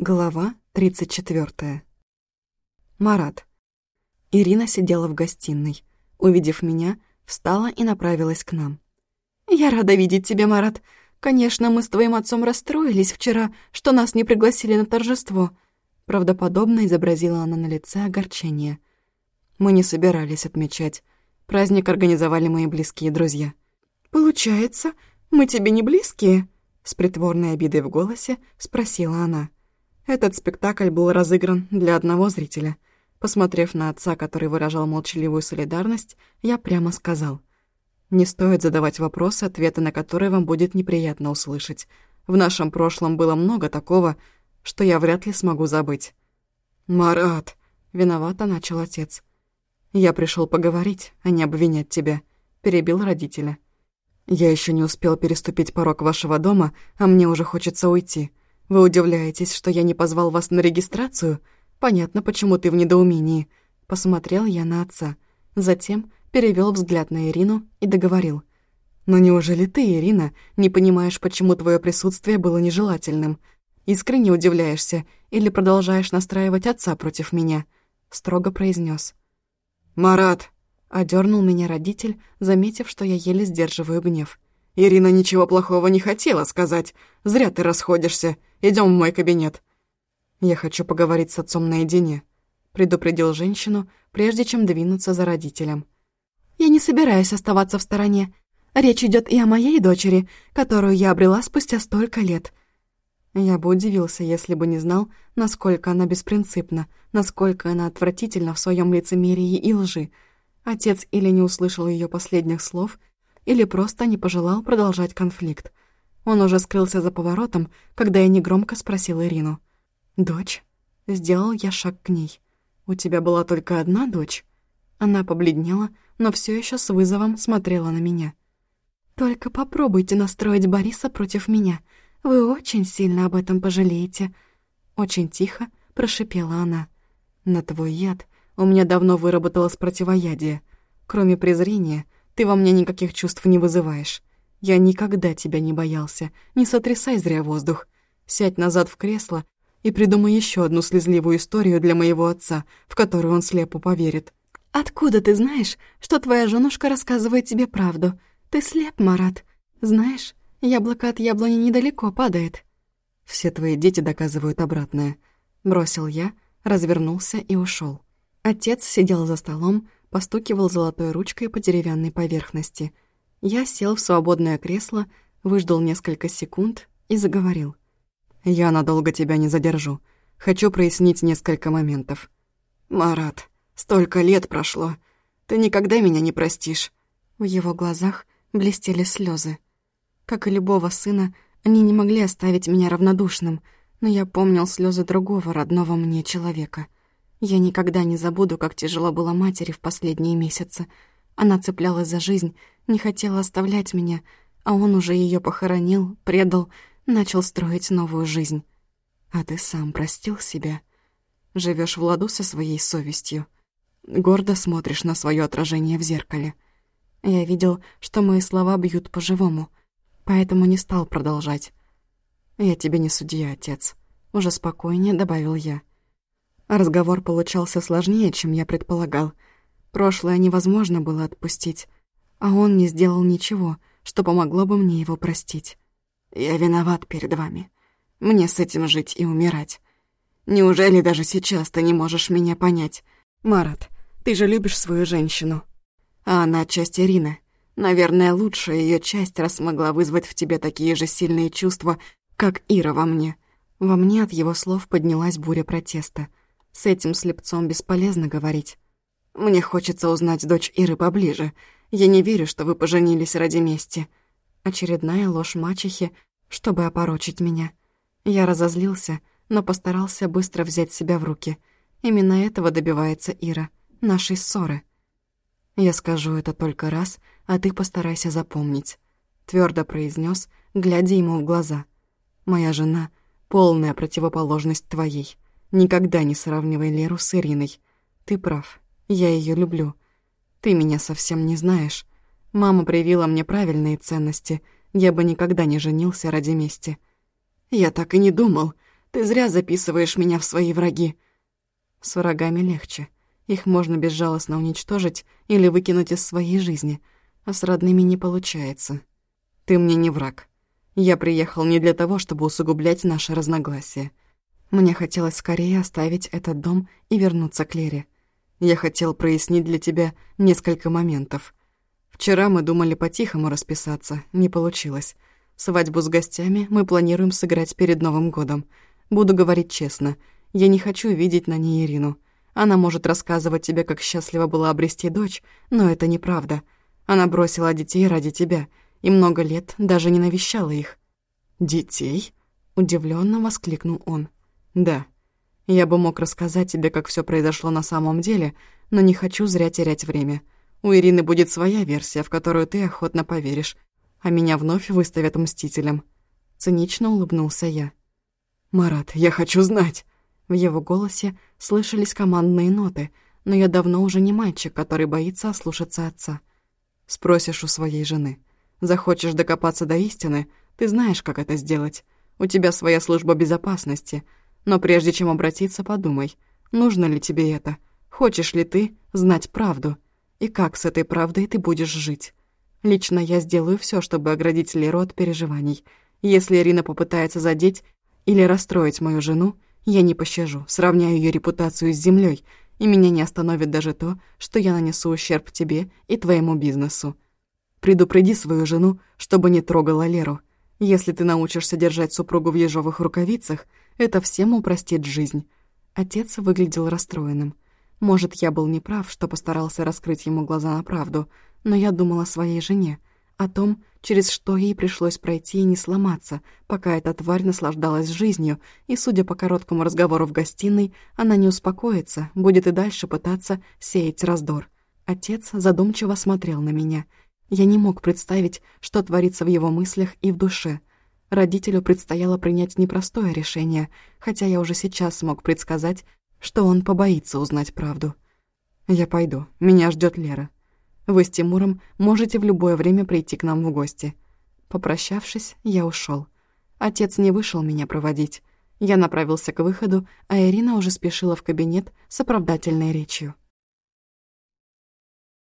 Глава 34. Марат. Ирина сидела в гостиной. Увидев меня, встала и направилась к нам. «Я рада видеть тебя, Марат. Конечно, мы с твоим отцом расстроились вчера, что нас не пригласили на торжество». Правдоподобно изобразила она на лице огорчение. Мы не собирались отмечать. Праздник организовали мои близкие друзья. «Получается, мы тебе не близкие?» С притворной обидой в голосе спросила она. Этот спектакль был разыгран для одного зрителя. Посмотрев на отца, который выражал молчаливую солидарность, я прямо сказал. «Не стоит задавать вопросы, ответы на которые вам будет неприятно услышать. В нашем прошлом было много такого, что я вряд ли смогу забыть». «Марат!» — виновато начал отец. «Я пришел поговорить, а не обвинять тебя», — перебил родителя. «Я еще не успел переступить порог вашего дома, а мне уже хочется уйти. Вы удивляетесь, что я не позвал вас на регистрацию? Понятно, почему ты в недоумении. Посмотрел я на отца. Затем перевел взгляд на Ирину и договорил. Но неужели ты, Ирина, не понимаешь, почему твое присутствие было нежелательным? Искренне удивляешься или продолжаешь настраивать отца против меня? Строго произнес. Марат, одернул меня родитель, заметив, что я еле сдерживаю гнев. Ирина ничего плохого не хотела сказать. Зря ты расходишься. Идем в мой кабинет». «Я хочу поговорить с отцом наедине», — предупредил женщину, прежде чем двинуться за родителем. «Я не собираюсь оставаться в стороне. Речь идет и о моей дочери, которую я обрела спустя столько лет». Я бы удивился, если бы не знал, насколько она беспринципна, насколько она отвратительна в своем лицемерии и лжи. Отец или не услышал ее последних слов, или просто не пожелал продолжать конфликт. Он уже скрылся за поворотом, когда я негромко спросил Ирину. «Дочь?» Сделал я шаг к ней. «У тебя была только одна дочь?» Она побледнела, но все еще с вызовом смотрела на меня. «Только попробуйте настроить Бориса против меня. Вы очень сильно об этом пожалеете». Очень тихо прошипела она. «На твой яд у меня давно выработалось противоядие. Кроме презрения, ты во мне никаких чувств не вызываешь. Я никогда тебя не боялся. Не сотрясай зря воздух. Сядь назад в кресло и придумай еще одну слезливую историю для моего отца, в которую он слепо поверит. Откуда ты знаешь, что твоя женушка рассказывает тебе правду? Ты слеп, Марат. Знаешь, яблоко от яблони недалеко падает. Все твои дети доказывают обратное. Бросил я, развернулся и ушел. Отец сидел за столом, постукивал золотой ручкой по деревянной поверхности — я сел в свободное кресло, выждал несколько секунд и заговорил. «Я надолго тебя не задержу. Хочу прояснить несколько моментов». «Марат, столько лет прошло. Ты никогда меня не простишь». В его глазах блестели слезы. Как и любого сына, они не могли оставить меня равнодушным, но я помнил слезы другого родного мне человека. Я никогда не забуду, как тяжело было матери в последние месяцы. Она цеплялась за жизнь, не хотела оставлять меня, а он уже ее похоронил, предал, начал строить новую жизнь. А ты сам простил себя. Живешь в ладу со своей совестью. Гордо смотришь на свое отражение в зеркале. Я видел, что мои слова бьют по-живому, поэтому не стал продолжать. «Я тебе не судья, отец», — уже спокойнее добавил я. Разговор получался сложнее, чем я предполагал. Прошлое невозможно было отпустить а он не сделал ничего, что помогло бы мне его простить. Я виноват перед вами. Мне с этим жить и умирать. Неужели даже сейчас ты не можешь меня понять? Марат, ты же любишь свою женщину. А она часть Ирины. Наверное, лучшая ее часть, раз смогла вызвать в тебе такие же сильные чувства, как Ира во мне. Во мне от его слов поднялась буря протеста. С этим слепцом бесполезно говорить. Мне хочется узнать дочь Иры поближе — я не верю, что вы поженились ради мести. Очередная ложь мачехи, чтобы опорочить меня. Я разозлился, но постарался быстро взять себя в руки. Именно этого добивается Ира, нашей ссоры. Я скажу это только раз, а ты постарайся запомнить. Твердо произнес, глядя ему в глаза. Моя жена — полная противоположность твоей. Никогда не сравнивай Леру с Ириной. Ты прав, я ее люблю. Ты меня совсем не знаешь. Мама привила мне правильные ценности. Я бы никогда не женился ради мести. Я так и не думал. Ты зря записываешь меня в свои враги. С врагами легче. Их можно безжалостно уничтожить или выкинуть из своей жизни, а с родными не получается. Ты мне не враг. Я приехал не для того, чтобы усугублять наши разногласия. Мне хотелось скорее оставить этот дом и вернуться к Лере. Я хотел прояснить для тебя несколько моментов. Вчера мы думали по-тихому расписаться, не получилось. Свадьбу с гостями мы планируем сыграть перед Новым годом. Буду говорить честно, я не хочу видеть на ней Ирину. Она может рассказывать тебе, как счастлива была обрести дочь, но это неправда. Она бросила детей ради тебя и много лет даже не навещала их. «Детей?» — удивленно воскликнул он. «Да. Я бы мог рассказать тебе, как все произошло на самом деле, но не хочу зря терять время. У Ирины будет своя версия, в которую ты охотно поверишь, а меня вновь выставят мстителем». Цинично улыбнулся я. «Марат, я хочу знать!» В его голосе слышались командные ноты, но я давно уже не мальчик, который боится ослушаться отца. Спросишь у своей жены. Захочешь докопаться до истины, ты знаешь, как это сделать. У тебя своя служба безопасности — но прежде чем обратиться, подумай, нужно ли тебе это? Хочешь ли ты знать правду? И как с этой правдой ты будешь жить? Лично я сделаю все, чтобы оградить Леру от переживаний. Если Ирина попытается задеть или расстроить мою жену, я не пощажу, сравняю ее репутацию с землей, и меня не остановит даже то, что я нанесу ущерб тебе и твоему бизнесу. Предупреди свою жену, чтобы не трогала Леру. Если ты научишься держать супругу в ежовых рукавицах, это всем упростит жизнь. Отец выглядел расстроенным. Может, я был неправ, что постарался раскрыть ему глаза на правду, но я думала о своей жене, о том, через что ей пришлось пройти и не сломаться, пока эта тварь наслаждалась жизнью, и, судя по короткому разговору в гостиной, она не успокоится, будет и дальше пытаться сеять раздор. Отец задумчиво смотрел на меня. Я не мог представить, что творится в его мыслях и в душе — Родителю предстояло принять непростое решение, хотя я уже сейчас смог предсказать, что он побоится узнать правду. «Я пойду, меня ждет Лера. Вы с Тимуром можете в любое время прийти к нам в гости». Попрощавшись, я ушел. Отец не вышел меня проводить. Я направился к выходу, а Ирина уже спешила в кабинет с оправдательной речью.